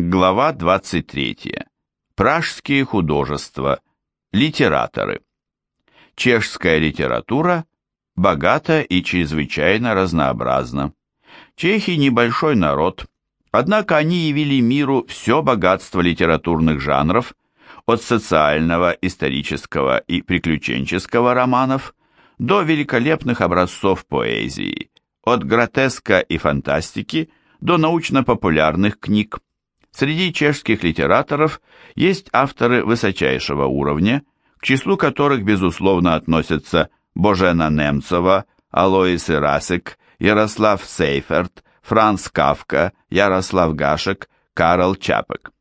Глава 23. Пражские художества. Литераторы. Чешская литература богата и чрезвычайно разнообразна. Чехи небольшой народ, однако они явили миру все богатство литературных жанров, от социального, исторического и приключенческого романов до великолепных образцов поэзии, от гротеска и фантастики до научно-популярных книг. Среди чешских литераторов есть авторы высочайшего уровня, к числу которых, безусловно, относятся Божена Немцова, Алоис Ирасек, Ярослав Сейферт, Франц Кавка, Ярослав Гашек, Карл Чапек.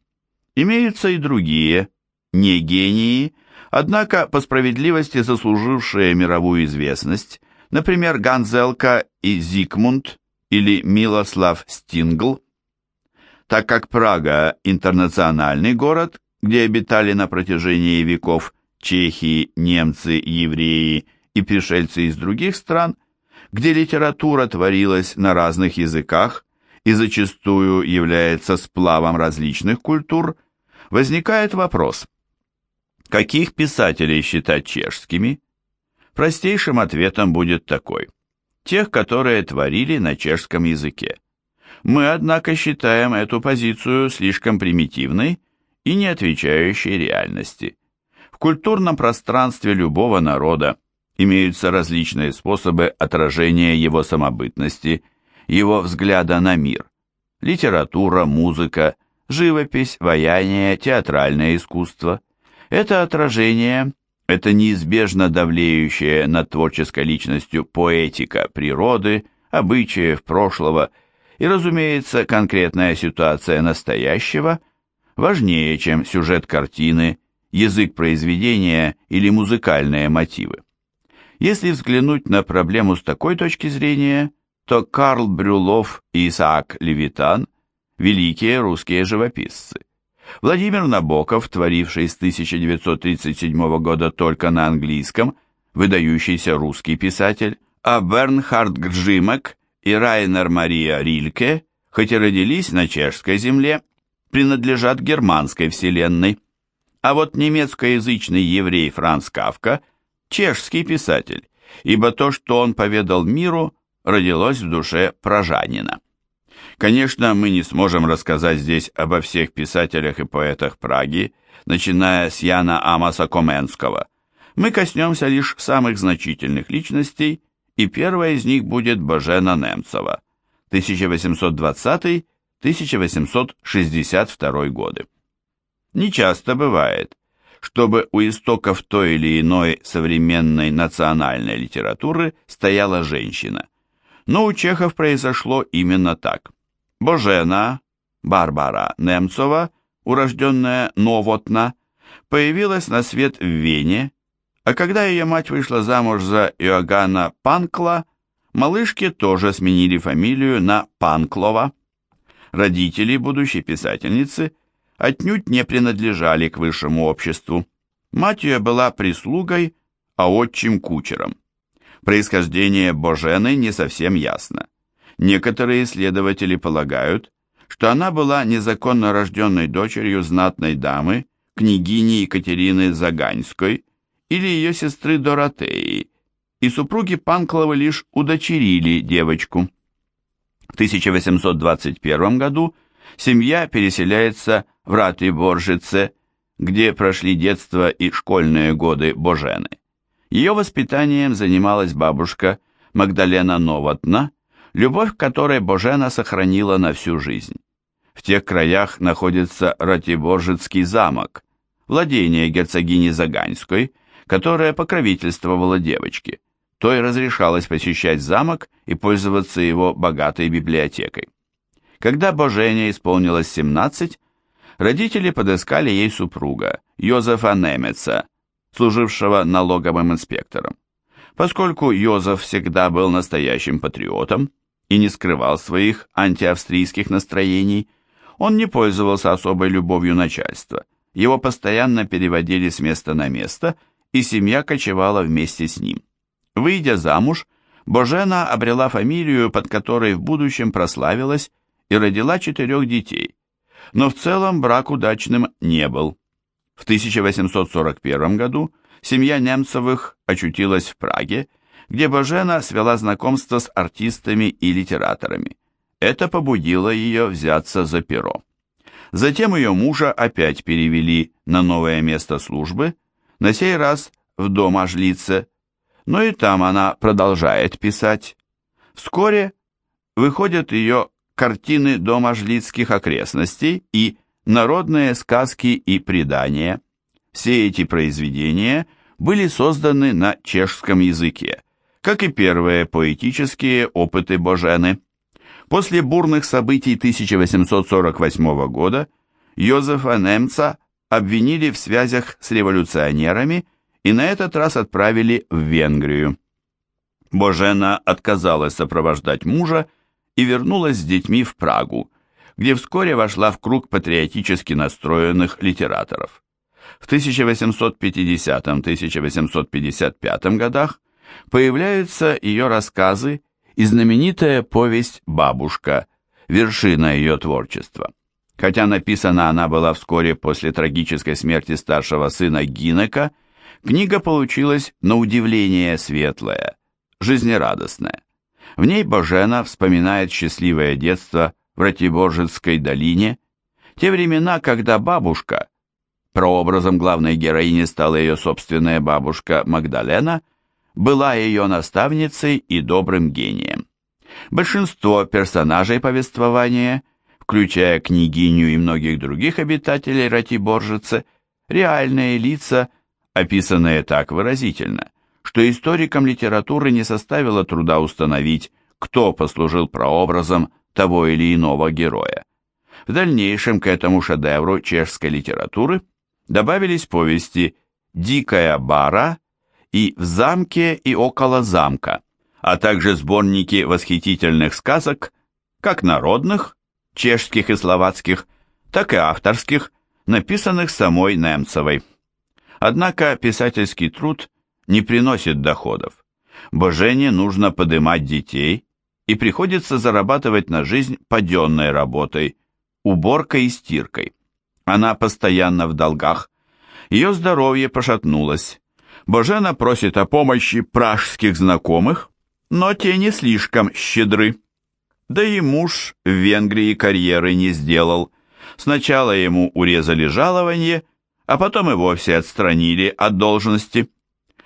Имеются и другие, не гении, однако по справедливости заслужившие мировую известность, например, Ганзелка и Зигмунд или Милослав Стингл, так как Прага – интернациональный город, где обитали на протяжении веков чехи, немцы, евреи и пришельцы из других стран, где литература творилась на разных языках и зачастую является сплавом различных культур, возникает вопрос, каких писателей считать чешскими? Простейшим ответом будет такой – тех, которые творили на чешском языке. Мы, однако, считаем эту позицию слишком примитивной и не отвечающей реальности. В культурном пространстве любого народа имеются различные способы отражения его самобытности, его взгляда на мир. Литература, музыка, живопись, ваяние, театральное искусство. Это отражение, это неизбежно давлеющее над творческой личностью поэтика природы, обычаев прошлого – и, разумеется, конкретная ситуация настоящего важнее, чем сюжет картины, язык произведения или музыкальные мотивы. Если взглянуть на проблему с такой точки зрения, то Карл Брюлов и Исаак Левитан – великие русские живописцы. Владимир Набоков, творивший с 1937 года только на английском, выдающийся русский писатель, а Бернхард Гджимек и Райнер Мария Рильке, хоть и родились на чешской земле, принадлежат германской вселенной. А вот немецкоязычный еврей Франц Кавка – чешский писатель, ибо то, что он поведал миру, родилось в душе пражанина. Конечно, мы не сможем рассказать здесь обо всех писателях и поэтах Праги, начиная с Яна Амаса Коменского. Мы коснемся лишь самых значительных личностей и первая из них будет Божена Немцова, 1820-1862 годы. Нечасто бывает, чтобы у истоков той или иной современной национальной литературы стояла женщина. Но у чехов произошло именно так. Божена, Барбара Немцова, урожденная Новотна, появилась на свет в Вене а когда ее мать вышла замуж за Иоганна Панкла, малышке тоже сменили фамилию на Панклова. Родители будущей писательницы отнюдь не принадлежали к высшему обществу. Мать ее была прислугой, а отчим кучером. Происхождение Божены не совсем ясно. Некоторые исследователи полагают, что она была незаконно рожденной дочерью знатной дамы, княгини Екатерины Заганьской, или ее сестры Доротеи, и супруги Панклова лишь удочерили девочку. В 1821 году семья переселяется в Ратиборжице, где прошли детство и школьные годы Божены. Ее воспитанием занималась бабушка Магдалена Новотна, любовь которой Божена сохранила на всю жизнь. В тех краях находится Ратиборжицкий замок, владение герцогини Заганьской – которая покровительствовала девочке. Той разрешалось посещать замок и пользоваться его богатой библиотекой. Когда Божене исполнилось 17, родители подыскали ей супруга, Йозефа Немеца, служившего налоговым инспектором. Поскольку Йозеф всегда был настоящим патриотом и не скрывал своих антиавстрийских настроений, он не пользовался особой любовью начальства. Его постоянно переводили с места на место – и семья кочевала вместе с ним. Выйдя замуж, Божена обрела фамилию, под которой в будущем прославилась и родила четырех детей. но в целом брак удачным не был. В 1841 году семья Немцевых очутилась в Праге, где Бажена свела знакомство с артистами и литераторами. Это побудило ее взяться за перо. Затем ее мужа опять перевели на новое место службы, на сей раз в дом Ажлице, но и там она продолжает писать. Вскоре выходят ее картины дома жлицких окрестностей и народные сказки и предания. Все эти произведения были созданы на чешском языке, как и первые поэтические опыты Божены. После бурных событий 1848 года Йозефа Немца обвинили в связях с революционерами и на этот раз отправили в Венгрию. Божена отказалась сопровождать мужа и вернулась с детьми в Прагу, где вскоре вошла в круг патриотически настроенных литераторов. В 1850-1855 годах появляются ее рассказы и знаменитая повесть «Бабушка», вершина ее творчества. Хотя написана она была вскоре после трагической смерти старшего сына Гинека, книга получилась на удивление светлая, жизнерадостная. В ней Божена вспоминает счастливое детство в Ратиборжецкой долине, те времена, когда бабушка, прообразом главной героини стала ее собственная бабушка Магдалена – была ее наставницей и добрым гением. Большинство персонажей повествования, включая княгиню и многих других обитателей Ратиборжицы, реальные лица, описанные так выразительно, что историкам литературы не составило труда установить, кто послужил прообразом того или иного героя. В дальнейшем к этому шедевру чешской литературы добавились повести «Дикая бара» и в замке и около замка, а также сборники восхитительных сказок, как народных, чешских и словацких, так и авторских, написанных самой Немцевой. Однако писательский труд не приносит доходов. Божене нужно подымать детей, и приходится зарабатывать на жизнь паденной работой, уборкой и стиркой. Она постоянно в долгах, ее здоровье пошатнулось, Божена просит о помощи пражских знакомых, но те не слишком щедры. Да и муж в Венгрии карьеры не сделал. Сначала ему урезали жалование, а потом и вовсе отстранили от должности.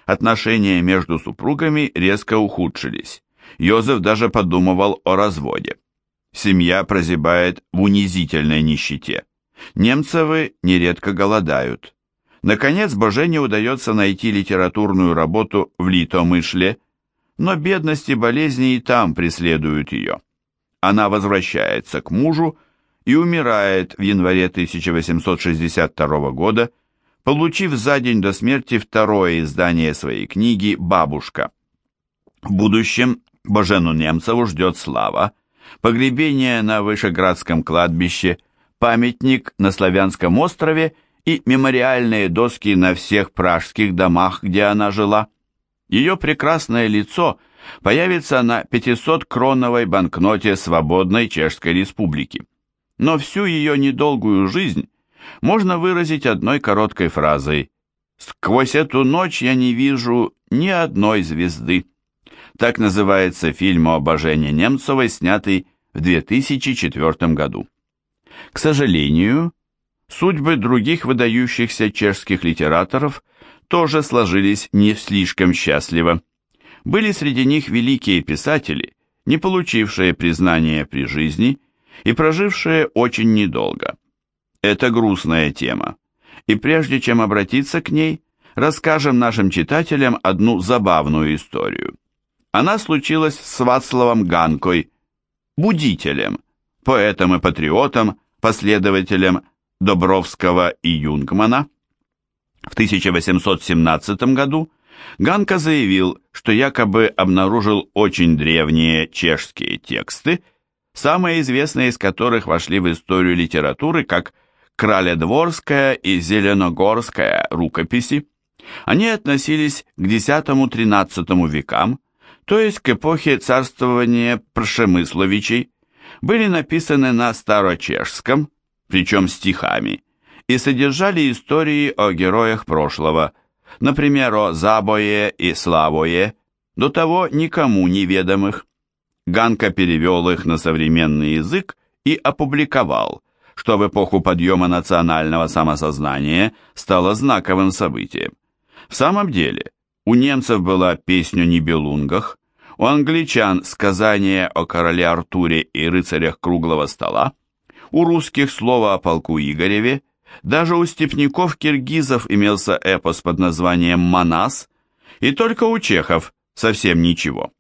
Отношения между супругами резко ухудшились. Йозеф даже подумывал о разводе. Семья прозябает в унизительной нищете. Немцевы нередко голодают. Наконец, Божене удается найти литературную работу в Литомышле, но бедность и болезни и там преследуют ее. Она возвращается к мужу и умирает в январе 1862 года, получив за день до смерти второе издание своей книги «Бабушка». В будущем Божену Немцеву ждет слава, погребение на Вышеградском кладбище, памятник на Славянском острове – и мемориальные доски на всех пражских домах, где она жила. Ее прекрасное лицо появится на 500-кроновой банкноте свободной Чешской Республики. Но всю ее недолгую жизнь можно выразить одной короткой фразой «Сквозь эту ночь я не вижу ни одной звезды». Так называется фильм о обожении Немцевой, снятый в 2004 году. К сожалению, Судьбы других выдающихся чешских литераторов тоже сложились не слишком счастливо. Были среди них великие писатели, не получившие признания при жизни и прожившие очень недолго. Это грустная тема, и прежде чем обратиться к ней, расскажем нашим читателям одну забавную историю. Она случилась с Вацлавом Ганкой, будителем, поэтом и патриотом, последователем Добровского и Юнгмана. В 1817 году Ганка заявил, что якобы обнаружил очень древние чешские тексты, самые известные из которых вошли в историю литературы как Краледворская и Зеленогорская рукописи. Они относились к X-XIII векам, то есть к эпохе царствования Пршемысловичей, были написаны на старочешском, причем стихами, и содержали истории о героях прошлого, например, о Забое и Славое, до того никому неведомых. Ганка перевел их на современный язык и опубликовал, что в эпоху подъема национального самосознания стало знаковым событием. В самом деле, у немцев была песня о Нибелунгах, у англичан сказание о короле Артуре и рыцарях круглого стола, у русских слово о полку Игореве, даже у степняков-киргизов имелся эпос под названием «Манас», и только у чехов совсем ничего.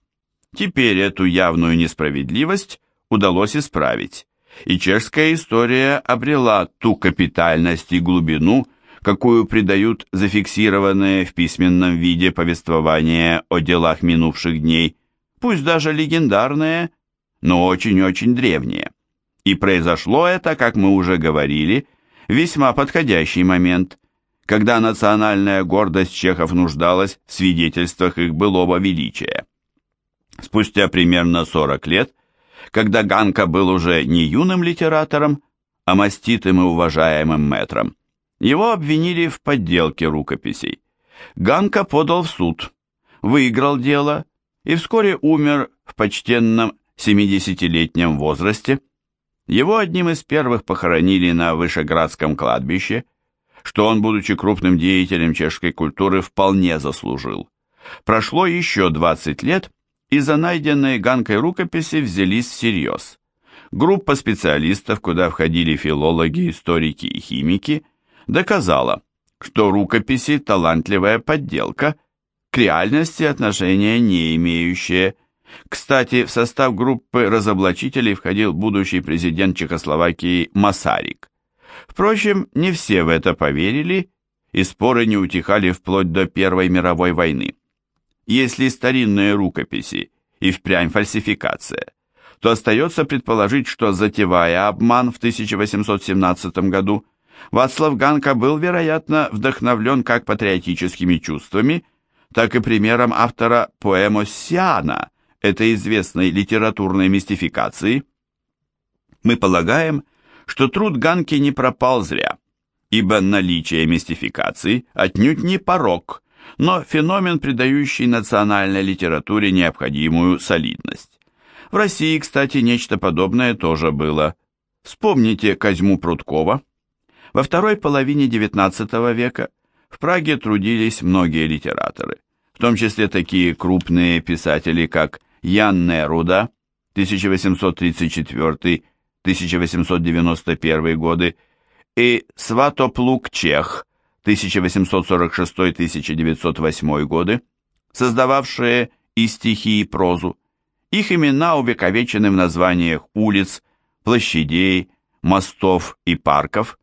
Теперь эту явную несправедливость удалось исправить, и чешская история обрела ту капитальность и глубину, какую придают зафиксированные в письменном виде повествования о делах минувших дней, пусть даже легендарные, но очень-очень древние. И произошло это, как мы уже говорили, весьма подходящий момент, когда национальная гордость чехов нуждалась в свидетельствах их былого величия. Спустя примерно 40 лет, когда Ганка был уже не юным литератором, а маститым и уважаемым мэтром, его обвинили в подделке рукописей. Ганка подал в суд, выиграл дело и вскоре умер в почтенном 70-летнем возрасте. Его одним из первых похоронили на Вышеградском кладбище, что он, будучи крупным деятелем чешской культуры, вполне заслужил. Прошло еще 20 лет, и за найденные Ганкой рукописи взялись всерьез. Группа специалистов, куда входили филологи, историки и химики, доказала, что рукописи – талантливая подделка, к реальности отношения не имеющая. Кстати, в состав группы разоблачителей входил будущий президент Чехословакии Масарик. Впрочем, не все в это поверили, и споры не утихали вплоть до Первой мировой войны. Если старинные рукописи и впрямь фальсификация, то остается предположить, что, затевая обман в 1817 году, Вацлав Ганка был, вероятно, вдохновлен как патриотическими чувствами, так и примером автора поэмосиана, этой известной литературной мистификации. Мы полагаем, что труд Ганки не пропал зря, ибо наличие мистификации отнюдь не порок, но феномен, придающий национальной литературе необходимую солидность. В России, кстати, нечто подобное тоже было. Вспомните Козьму Прудкова. Во второй половине XIX века в Праге трудились многие литераторы, в том числе такие крупные писатели, как Ян Неруда, 1834-1891 годы, и Сватоплук Чех, 1846-1908 годы, создававшие и стихи, и прозу. Их имена увековечены в названиях улиц, площадей, мостов и парков.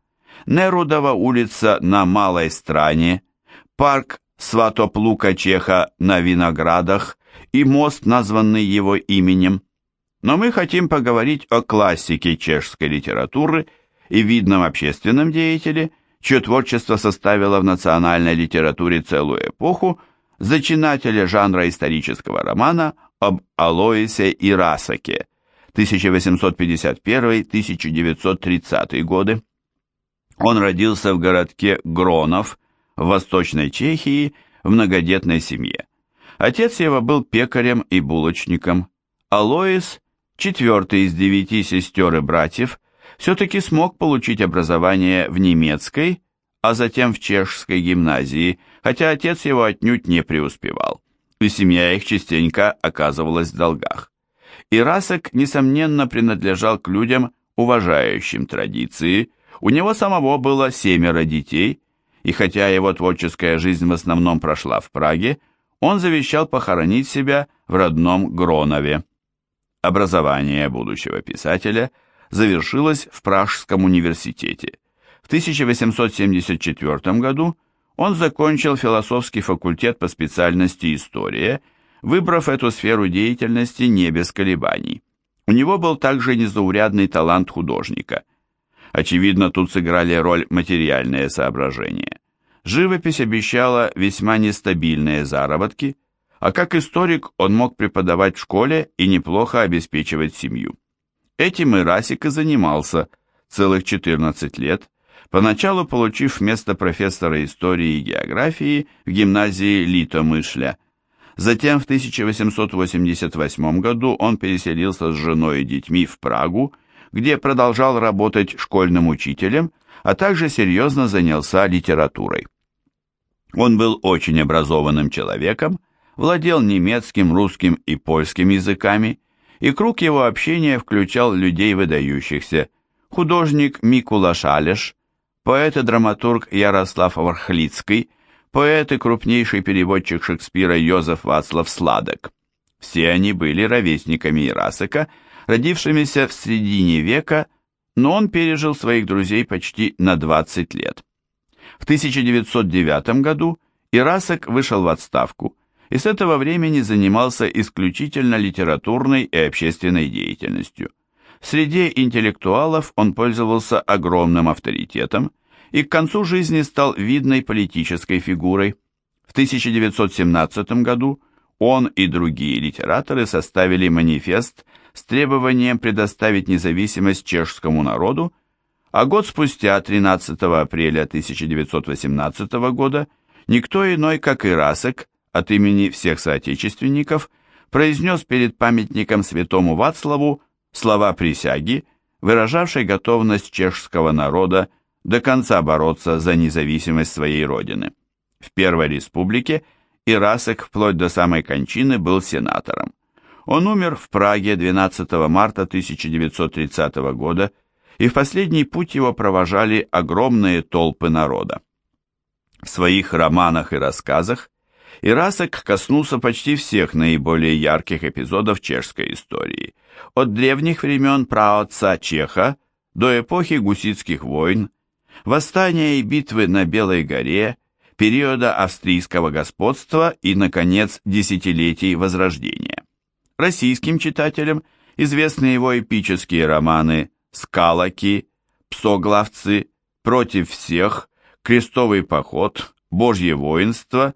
Нерудова улица на Малой Стране, парк Сватоплука Чеха на Виноградах и мост, названный его именем. Но мы хотим поговорить о классике чешской литературы и видном общественном деятеле, чье творчество составило в национальной литературе целую эпоху, зачинателя жанра исторического романа об Алоисе и Расаке 1851-1930 годы. Он родился в городке Гронов в Восточной Чехии в многодетной семье. Отец его был пекарем и булочником. Алоис, четвертый из девяти сестер и братьев, все-таки смог получить образование в немецкой, а затем в чешской гимназии, хотя отец его отнюдь не преуспевал, и семья их частенько оказывалась в долгах. Ирасек, несомненно, принадлежал к людям, уважающим традиции, у него самого было семеро детей, и хотя его творческая жизнь в основном прошла в Праге, он завещал похоронить себя в родном Гронове. Образование будущего писателя – завершилась в Пражском университете. В 1874 году он закончил философский факультет по специальности история, выбрав эту сферу деятельности не без колебаний. У него был также незаурядный талант художника. Очевидно, тут сыграли роль материальные соображения. Живопись обещала весьма нестабильные заработки, а как историк он мог преподавать в школе и неплохо обеспечивать семью. Этим и Расик и занимался, целых 14 лет, поначалу получив место профессора истории и географии в гимназии Литомышля. Затем в 1888 году он переселился с женой и детьми в Прагу, где продолжал работать школьным учителем, а также серьезно занялся литературой. Он был очень образованным человеком, владел немецким, русским и польским языками, и круг его общения включал людей выдающихся, художник Микула Шалеш, поэт и драматург Ярослав Вархлицкий, поэт и крупнейший переводчик Шекспира Йозеф Вацлав Сладок. Все они были ровесниками Ирасека, родившимися в середине века, но он пережил своих друзей почти на 20 лет. В 1909 году Ирасек вышел в отставку и с этого времени занимался исключительно литературной и общественной деятельностью. В среде интеллектуалов он пользовался огромным авторитетом и к концу жизни стал видной политической фигурой. В 1917 году он и другие литераторы составили манифест с требованием предоставить независимость чешскому народу, а год спустя, 13 апреля 1918 года, никто иной, как Ирасек, от имени всех соотечественников, произнес перед памятником святому Вацлаву слова присяги, выражавшей готовность чешского народа до конца бороться за независимость своей родины. В Первой Республике Ирасек вплоть до самой кончины был сенатором. Он умер в Праге 12 марта 1930 года, и в последний путь его провожали огромные толпы народа. В своих романах и рассказах Ирасек коснулся почти всех наиболее ярких эпизодов чешской истории, от древних времен праотца Чеха до эпохи гуситских войн, восстания и битвы на Белой горе, периода австрийского господства и, наконец, десятилетий Возрождения. Российским читателям известны его эпические романы «Скалоки», «Псоглавцы», «Против всех», «Крестовый поход», «Божье воинство»,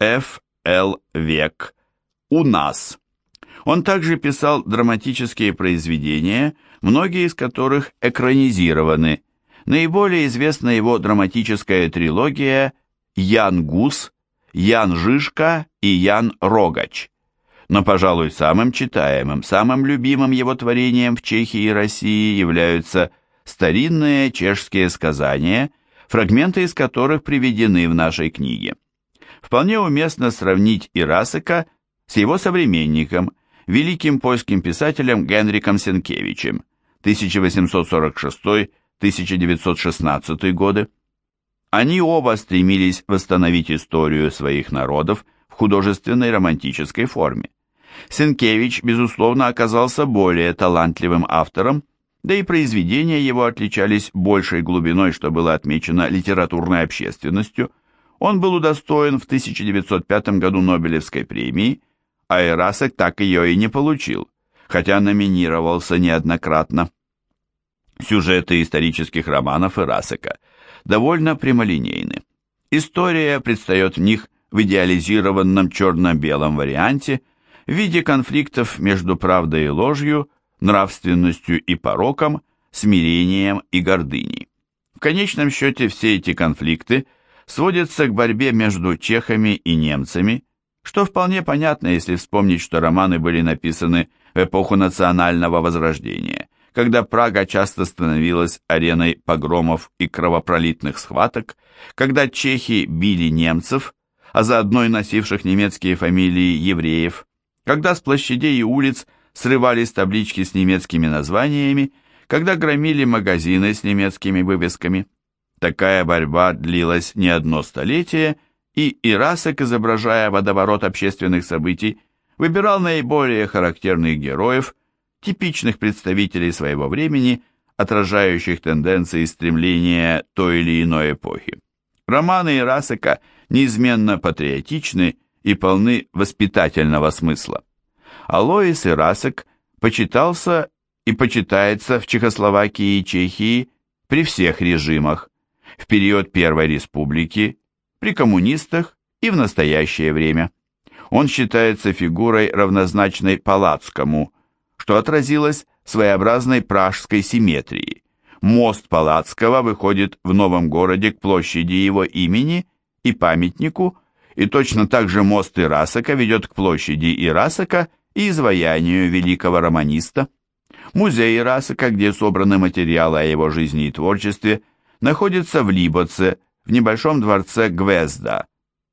«Ф. Л. Век», «У нас». Он также писал драматические произведения, многие из которых экранизированы. Наиболее известна его драматическая трилогия «Ян Гус», «Ян Жишка» и «Ян Рогач». Но, пожалуй, самым читаемым, самым любимым его творением в Чехии и России являются старинные чешские сказания, фрагменты из которых приведены в нашей книге. Вполне уместно сравнить Ирасека с его современником, великим польским писателем Генриком Сенкевичем 1846-1916 годы. Они оба стремились восстановить историю своих народов в художественной романтической форме. Сенкевич, безусловно, оказался более талантливым автором, да и произведения его отличались большей глубиной, что было отмечено литературной общественностью. Он был удостоен в 1905 году Нобелевской премии, а Эрасек так ее и не получил, хотя номинировался неоднократно. Сюжеты исторических романов Эрасека довольно прямолинейны. История предстает в них в идеализированном черно-белом варианте в виде конфликтов между правдой и ложью, нравственностью и пороком, смирением и гордыней. В конечном счете все эти конфликты сводятся к борьбе между чехами и немцами, что вполне понятно, если вспомнить, что романы были написаны в эпоху национального возрождения, когда Прага часто становилась ареной погромов и кровопролитных схваток, когда чехи били немцев, а заодно и носивших немецкие фамилии евреев, когда с площадей и улиц срывались таблички с немецкими названиями, когда громили магазины с немецкими вывесками. Такая борьба длилась не одно столетие, и Ирасек, изображая водоворот общественных событий, выбирал наиболее характерных героев, типичных представителей своего времени, отражающих тенденции и стремления той или иной эпохи. Романы Ирасека неизменно патриотичны и полны воспитательного смысла. Алоис Ирасек почитался и почитается в Чехословакии и Чехии при всех режимах, в период Первой Республики при коммунистах и в настоящее время. Он считается фигурой равнозначной Палацкому, что отразилось своеобразной пражской симметрией. Мост Палацкого выходит в новом городе к площади его имени и памятнику, и точно так же мост Ирасака ведет к площади Ирасака и изваянию великого романиста. Музей Ирасака, где собраны материалы о его жизни и творчестве, находится в Либоце, в небольшом дворце Гвезда.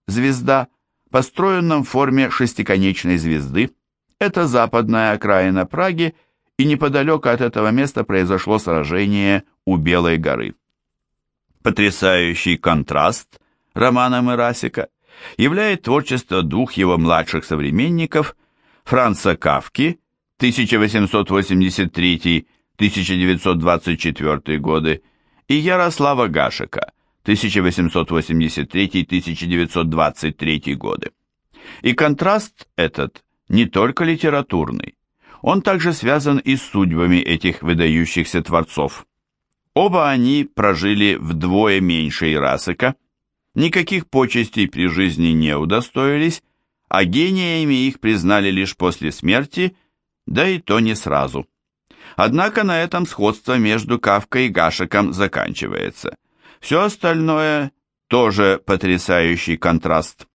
Звезда, построенном в форме шестиконечной звезды, это западная окраина Праги, и неподалеку от этого места произошло сражение у Белой горы. Потрясающий контраст романа Мырасика являет творчество двух его младших современников Франца Кавки 1883-1924 годы и Ярослава Гашека 1883-1923 годы. И контраст этот не только литературный, он также связан и с судьбами этих выдающихся творцов. Оба они прожили вдвое меньше Ирасека, никаких почестей при жизни не удостоились, а гениями их признали лишь после смерти, да и то не сразу. Однако на этом сходство между Кавкой и Гашеком заканчивается. Все остальное тоже потрясающий контраст.